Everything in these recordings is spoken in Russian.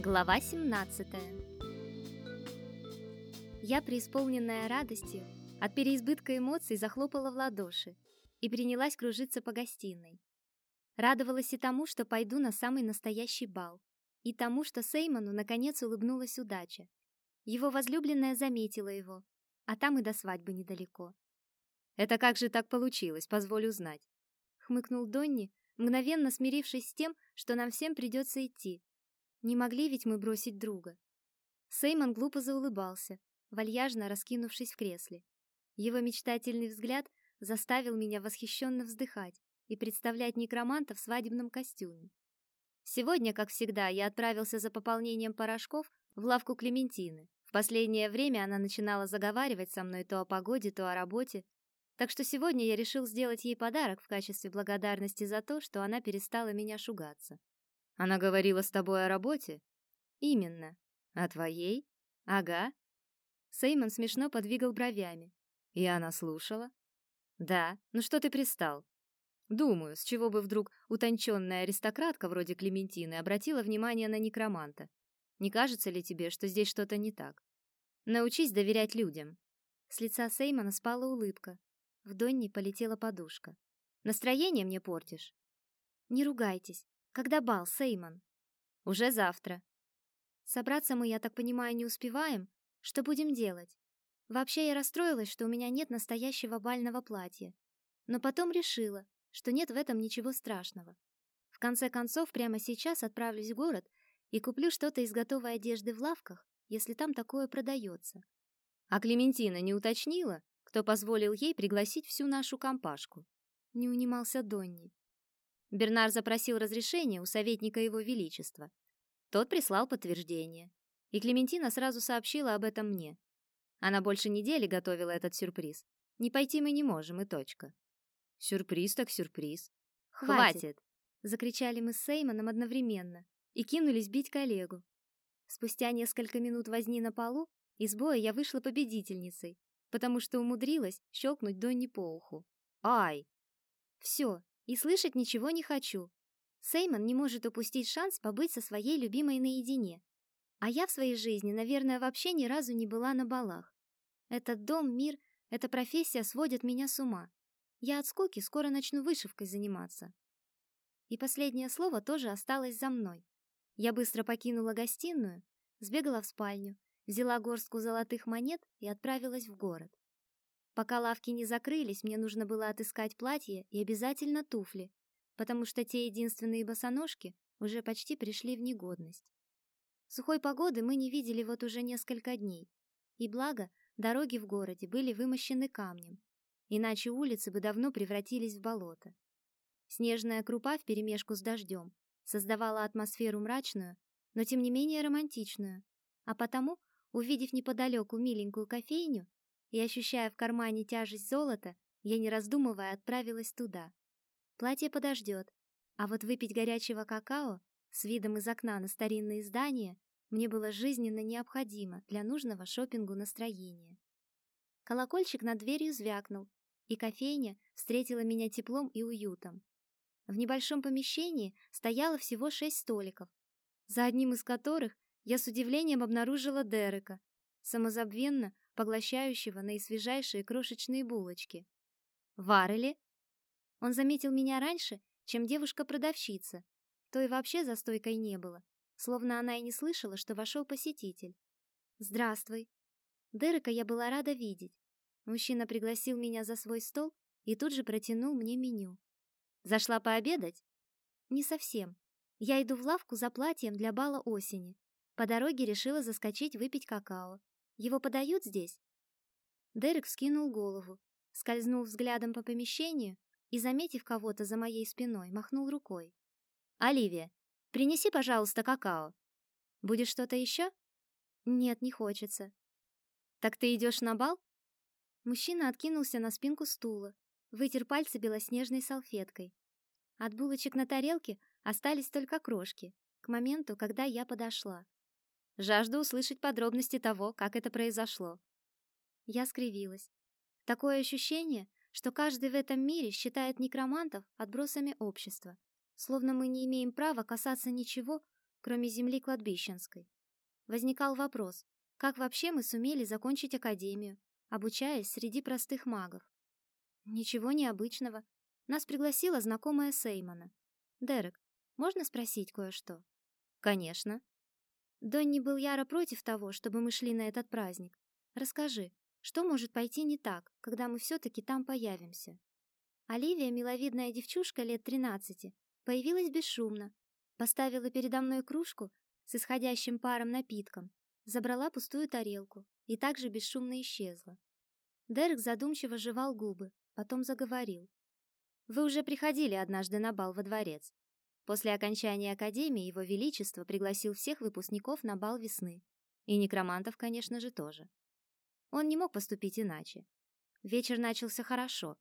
Глава 17 Я, преисполненная радостью, от переизбытка эмоций захлопала в ладоши и принялась кружиться по гостиной. Радовалась и тому, что пойду на самый настоящий бал, и тому, что Сеймону наконец улыбнулась удача. Его возлюбленная заметила его, а там и до свадьбы недалеко. «Это как же так получилось, позволю знать?» — хмыкнул Донни, мгновенно смирившись с тем, что нам всем придется идти, не могли ведь мы бросить друга. Сеймон глупо заулыбался, вальяжно раскинувшись в кресле. Его мечтательный взгляд заставил меня восхищенно вздыхать и представлять некроманта в свадебном костюме. Сегодня, как всегда, я отправился за пополнением порошков в лавку Клементины. В последнее время она начинала заговаривать со мной то о погоде, то о работе, так что сегодня я решил сделать ей подарок в качестве благодарности за то, что она перестала меня шугаться. Она говорила с тобой о работе? Именно. О твоей? Ага. Сеймон смешно подвигал бровями. И она слушала? Да. Ну что ты пристал? Думаю, с чего бы вдруг утонченная аристократка вроде Клементины обратила внимание на некроманта. Не кажется ли тебе, что здесь что-то не так? Научись доверять людям. С лица Сеймона спала улыбка. В Донни полетела подушка. Настроение мне портишь. Не ругайтесь. Когда бал, Сеймон? Уже завтра. Собраться мы, я так понимаю, не успеваем. Что будем делать? Вообще я расстроилась, что у меня нет настоящего бального платья. Но потом решила, что нет в этом ничего страшного. В конце концов, прямо сейчас отправлюсь в город и куплю что-то из готовой одежды в лавках, если там такое продается. А Клементина не уточнила, кто позволил ей пригласить всю нашу компашку? Не унимался Донни. Бернар запросил разрешение у советника его величества. Тот прислал подтверждение, и Клементина сразу сообщила об этом мне. Она больше недели готовила этот сюрприз. Не пойти мы не можем, и точка. Сюрприз так сюрприз. Хватит, Хватит закричали мы с Сеймоном одновременно и кинулись бить коллегу. Спустя несколько минут возни на полу из боя я вышла победительницей, потому что умудрилась щелкнуть Донни по уху. Ай! Все, и слышать ничего не хочу. Сеймон не может упустить шанс побыть со своей любимой наедине. А я в своей жизни, наверное, вообще ни разу не была на балах. Этот дом, мир, эта профессия сводят меня с ума. Я от скуки скоро начну вышивкой заниматься. И последнее слово тоже осталось за мной. Я быстро покинула гостиную, сбегала в спальню, взяла горстку золотых монет и отправилась в город. Пока лавки не закрылись, мне нужно было отыскать платье и обязательно туфли, потому что те единственные босоножки уже почти пришли в негодность. Сухой погоды мы не видели вот уже несколько дней. И благо, дороги в городе были вымощены камнем, иначе улицы бы давно превратились в болото. Снежная крупа вперемешку с дождем создавала атмосферу мрачную, но тем не менее романтичную, а потому, увидев неподалеку миленькую кофейню, и, ощущая в кармане тяжесть золота, я, не раздумывая, отправилась туда. Платье подождет, а вот выпить горячего какао с видом из окна на старинные здания мне было жизненно необходимо для нужного шопингу настроения. Колокольчик над дверью звякнул, и кофейня встретила меня теплом и уютом. В небольшом помещении стояло всего шесть столиков, за одним из которых я с удивлением обнаружила Дерека, самозабвенно поглощающего наисвежайшие крошечные булочки. Варели? Он заметил меня раньше, чем девушка-продавщица. То и вообще за стойкой не было, словно она и не слышала, что вошел посетитель. «Здравствуй». Дерека я была рада видеть. Мужчина пригласил меня за свой стол и тут же протянул мне меню. «Зашла пообедать?» «Не совсем. Я иду в лавку за платьем для бала осени. По дороге решила заскочить выпить какао. Его подают здесь?» Дерек вскинул голову, скользнул взглядом по помещению и, заметив кого-то за моей спиной, махнул рукой. «Оливия, принеси, пожалуйста, какао. Будет что-то еще?» «Нет, не хочется». «Так ты идешь на бал?» Мужчина откинулся на спинку стула, вытер пальцы белоснежной салфеткой. От булочек на тарелке остались только крошки, к моменту, когда я подошла. Жажду услышать подробности того, как это произошло. Я скривилась. Такое ощущение, что каждый в этом мире считает некромантов отбросами общества, словно мы не имеем права касаться ничего, кроме земли кладбищенской. Возникал вопрос, как вообще мы сумели закончить академию, обучаясь среди простых магов? Ничего необычного. Нас пригласила знакомая Сеймона. Дерек, можно спросить кое-что? Конечно. Донни был яро против того, чтобы мы шли на этот праздник. Расскажи, что может пойти не так, когда мы все таки там появимся? Оливия, миловидная девчушка лет тринадцати, появилась бесшумно, поставила передо мной кружку с исходящим паром напитком, забрала пустую тарелку и также бесшумно исчезла. Дерек задумчиво жевал губы, потом заговорил. Вы уже приходили однажды на бал во дворец. После окончания академии его величество пригласил всех выпускников на бал весны, и некромантов, конечно же, тоже. Он не мог поступить иначе. Вечер начался хорошо.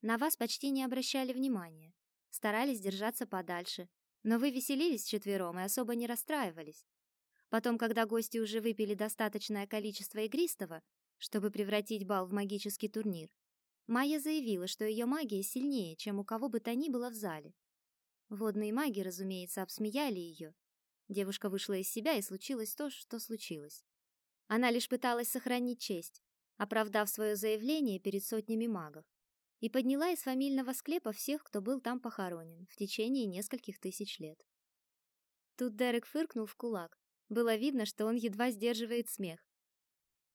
На вас почти не обращали внимания, старались держаться подальше, но вы веселились четвером и особо не расстраивались. Потом, когда гости уже выпили достаточное количество игристого, чтобы превратить бал в магический турнир, Майя заявила, что ее магия сильнее, чем у кого бы то ни было в зале. Водные маги, разумеется, обсмеяли ее. Девушка вышла из себя, и случилось то, что случилось. Она лишь пыталась сохранить честь, оправдав свое заявление перед сотнями магов, и подняла из фамильного склепа всех, кто был там похоронен в течение нескольких тысяч лет. Тут Дерек фыркнул в кулак. Было видно, что он едва сдерживает смех.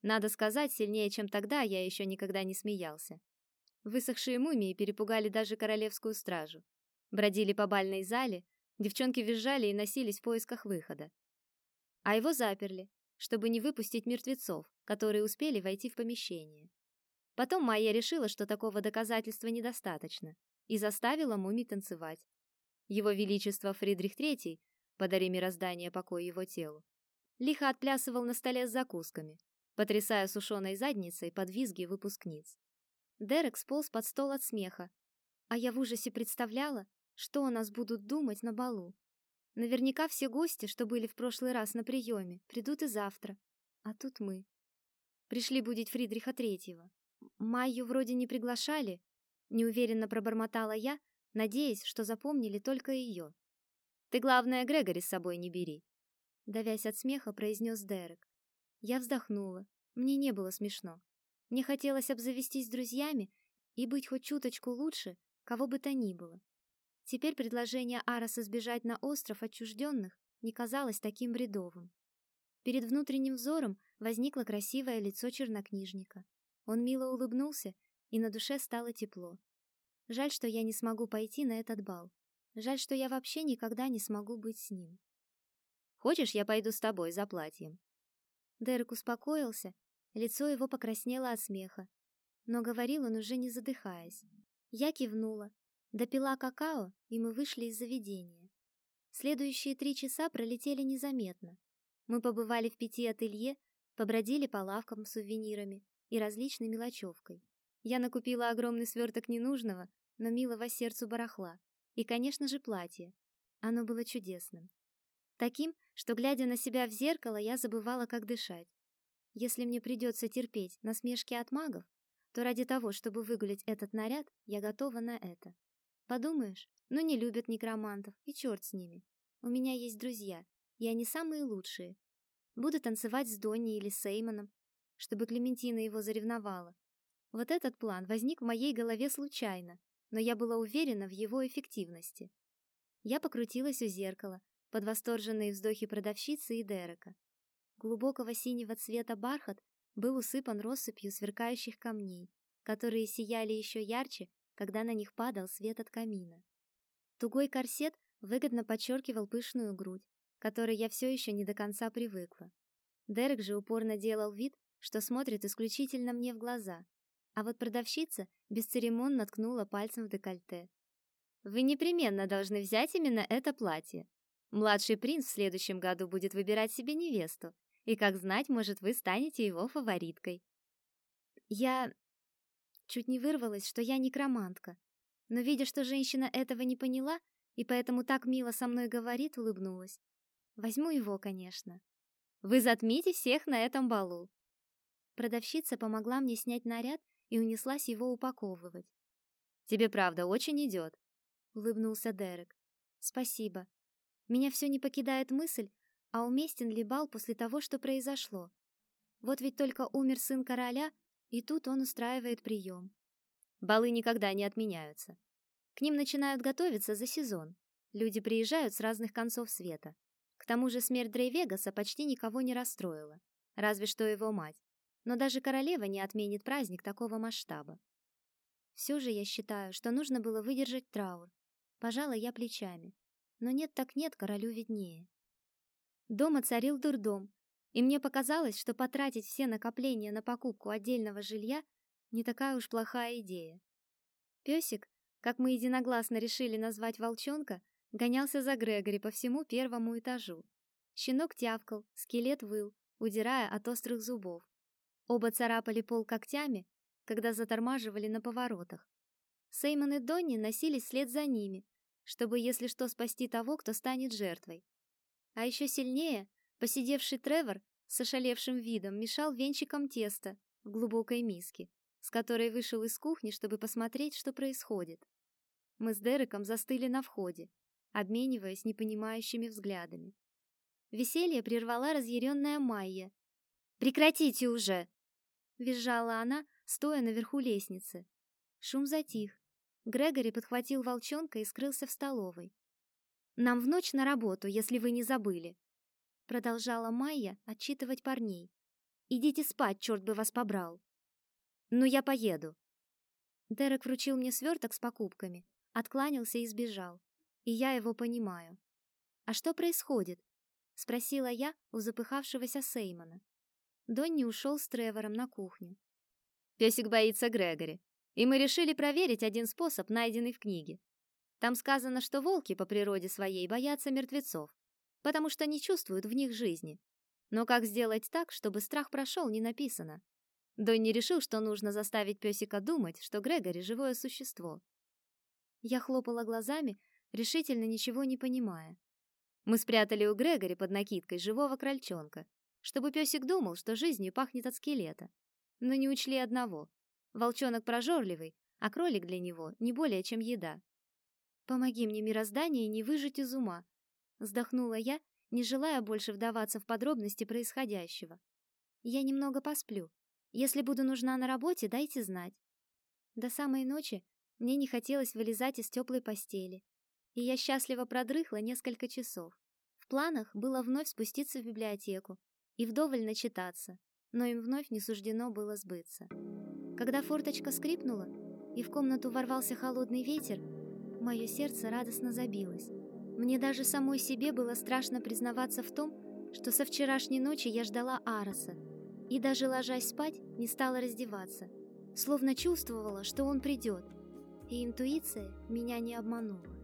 Надо сказать, сильнее, чем тогда, я еще никогда не смеялся. Высохшие мумии перепугали даже королевскую стражу. Бродили по бальной зале, девчонки визжали и носились в поисках выхода. А его заперли, чтобы не выпустить мертвецов, которые успели войти в помещение. Потом Майя решила, что такого доказательства недостаточно, и заставила мумий танцевать. Его величество Фридрих III, подари мироздание покой его телу, лихо отплясывал на столе с закусками, потрясая сушеной задницей под визги выпускниц. Дерек сполз под стол от смеха, а я в ужасе представляла, что о нас будут думать на балу. Наверняка все гости, что были в прошлый раз на приеме, придут и завтра. А тут мы. Пришли будить Фридриха Третьего. Майю вроде не приглашали, неуверенно пробормотала я, надеясь, что запомнили только ее. Ты главное Грегори с собой не бери, давясь от смеха, произнес Дерек. Я вздохнула. Мне не было смешно. Мне хотелось обзавестись друзьями и быть хоть чуточку лучше, кого бы то ни было. Теперь предложение Араса сбежать на остров отчужденных не казалось таким бредовым. Перед внутренним взором возникло красивое лицо чернокнижника. Он мило улыбнулся, и на душе стало тепло. Жаль, что я не смогу пойти на этот бал. Жаль, что я вообще никогда не смогу быть с ним. Хочешь, я пойду с тобой за платьем? Дерек успокоился Лицо его покраснело от смеха, но говорил он уже не задыхаясь. Я кивнула, допила какао, и мы вышли из заведения. Следующие три часа пролетели незаметно. Мы побывали в пяти ателье, побродили по лавкам с сувенирами и различной мелочевкой. Я накупила огромный сверток ненужного, но милого сердцу барахла, и, конечно же, платье. Оно было чудесным. Таким, что, глядя на себя в зеркало, я забывала, как дышать. Если мне придется терпеть насмешки от магов, то ради того, чтобы выгулять этот наряд, я готова на это. Подумаешь, ну не любят некромантов, и черт с ними. У меня есть друзья, и они самые лучшие. Буду танцевать с Донни или Сеймоном, чтобы Клементина его заревновала. Вот этот план возник в моей голове случайно, но я была уверена в его эффективности. Я покрутилась у зеркала под восторженные вздохи продавщицы и Дерека. Глубокого синего цвета бархат был усыпан россыпью сверкающих камней, которые сияли еще ярче, когда на них падал свет от камина. Тугой корсет выгодно подчеркивал пышную грудь, которой я все еще не до конца привыкла. Дерек же упорно делал вид, что смотрит исключительно мне в глаза, а вот продавщица бесцеремонно ткнула пальцем в декольте. Вы непременно должны взять именно это платье. Младший принц в следующем году будет выбирать себе невесту, и как знать, может, вы станете его фавориткой. Я чуть не вырвалась, что я некромантка, но видя, что женщина этого не поняла и поэтому так мило со мной говорит, улыбнулась. Возьму его, конечно. Вы затмите всех на этом балу. Продавщица помогла мне снять наряд и унеслась его упаковывать. Тебе правда очень идет, улыбнулся Дерек. Спасибо. Меня все не покидает мысль, а уместен ли бал после того, что произошло. Вот ведь только умер сын короля, и тут он устраивает прием. Балы никогда не отменяются. К ним начинают готовиться за сезон. Люди приезжают с разных концов света. К тому же смерть Дрейвегаса почти никого не расстроила, разве что его мать. Но даже королева не отменит праздник такого масштаба. Все же я считаю, что нужно было выдержать траур. Пожалуй, я плечами. Но нет так нет, королю виднее. Дома царил дурдом, и мне показалось, что потратить все накопления на покупку отдельного жилья не такая уж плохая идея. Песик, как мы единогласно решили назвать волчонка, гонялся за Грегори по всему первому этажу. Щенок тявкал, скелет выл, удирая от острых зубов. Оба царапали пол когтями, когда затормаживали на поворотах. Сеймон и Донни носились вслед за ними, чтобы, если что, спасти того, кто станет жертвой. А еще сильнее посидевший Тревор с ошалевшим видом мешал венчиком теста в глубокой миске, с которой вышел из кухни, чтобы посмотреть, что происходит. Мы с Дереком застыли на входе, обмениваясь непонимающими взглядами. Веселье прервала разъяренная Майя. «Прекратите уже!» — визжала она, стоя наверху лестницы. Шум затих. Грегори подхватил волчонка и скрылся в столовой. «Нам в ночь на работу, если вы не забыли», — продолжала Майя отчитывать парней. «Идите спать, черт бы вас побрал!» «Ну, я поеду!» Дерек вручил мне сверток с покупками, откланялся и сбежал. И я его понимаю. «А что происходит?» — спросила я у запыхавшегося Сеймона. Донни ушел с Тревором на кухню. Песик боится Грегори, и мы решили проверить один способ, найденный в книге. Там сказано, что волки по природе своей боятся мертвецов, потому что не чувствуют в них жизни. Но как сделать так, чтобы страх прошел, не написано. Донни решил, что нужно заставить песика думать, что Грегори живое существо. Я хлопала глазами, решительно ничего не понимая. Мы спрятали у Грегори под накидкой живого крольчонка, чтобы песик думал, что жизнью пахнет от скелета. Но не учли одного. Волчонок прожорливый, а кролик для него не более чем еда. Помоги мне, мироздание, не выжить из ума, вздохнула я, не желая больше вдаваться в подробности происходящего. Я немного посплю. Если буду нужна на работе, дайте знать. До самой ночи мне не хотелось вылезать из теплой постели, и я счастливо продрыхла несколько часов. В планах было вновь спуститься в библиотеку и вдоволь начитаться, но им вновь не суждено было сбыться. Когда форточка скрипнула, и в комнату ворвался холодный ветер, Мое сердце радостно забилось. Мне даже самой себе было страшно признаваться в том, что со вчерашней ночи я ждала Араса, и даже ложась спать, не стала раздеваться, словно чувствовала, что он придет, и интуиция меня не обманула.